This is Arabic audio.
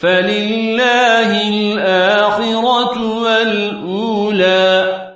فلله الآخرة والأولى